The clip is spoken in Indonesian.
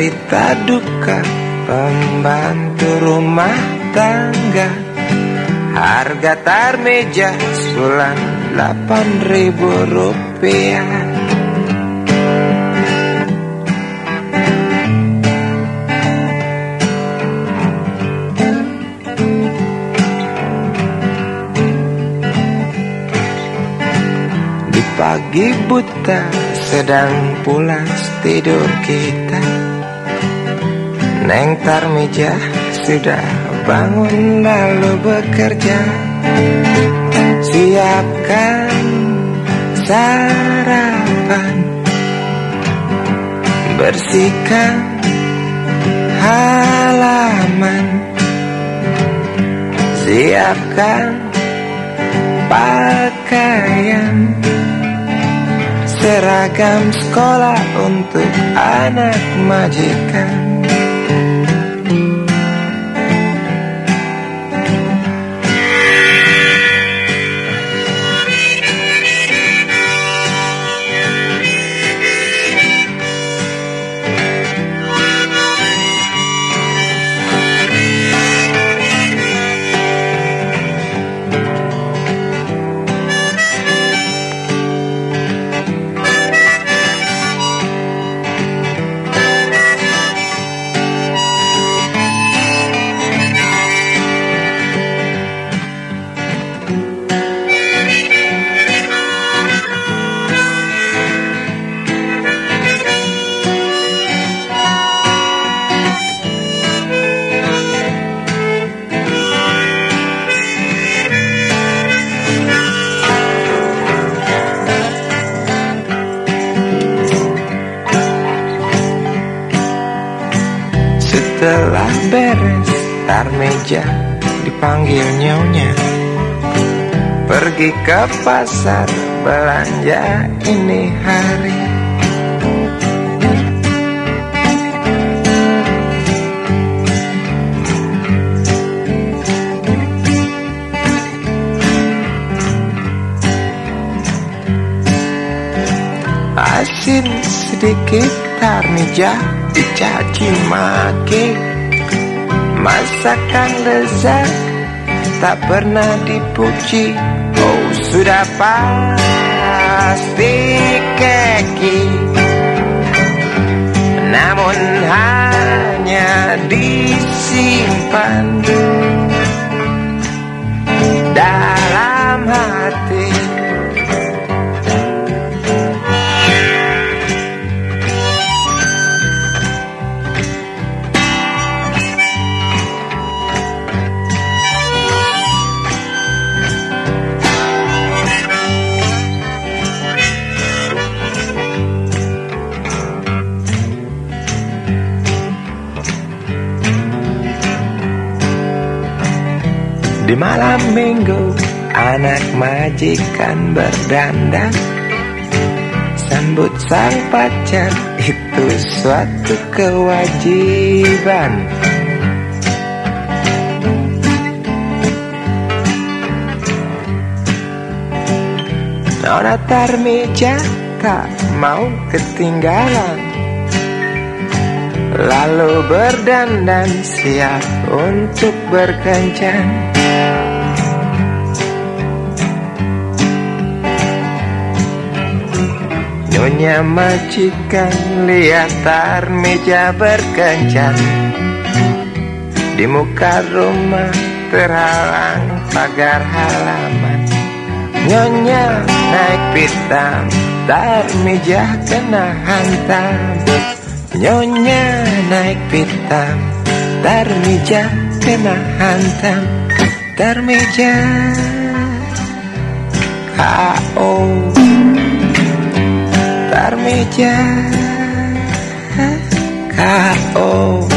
Derita duka pembantu rumah tangga. Harga tar meja sebulan delapan ribu rupiah. Di pagi buta sedang pulas tidur kita Neng Tarmija sudah bangun lalu bekerja. Siapkan sarapan. Bersihkan halaman. Siapkan pakaian. Seragam sekolah untuk anak majikan Setelah beres tar meja dipanggil nyonya. Pergi ke pasar belanja ini hari Asin sedikit tarmija dicaci maki. Masakan lezat tak pernah dipuji. Oh sudah pasti keki. Namun hanya disimpan Di malam minggu anak majikan berdandan. Sambut sang pacar itu suatu kewajiban. Nona Tarmija tak mau ketinggalan. Lalu berdandan siap untuk berkencan Nyonya majikan lihat meja berkencan. Di muka rumah terhalang pagar halaman. Nyonya naik pitam meja kena hantam. Nyonya naik pitam meja kena hantam. Tarmija K.O. Tarmija K.O.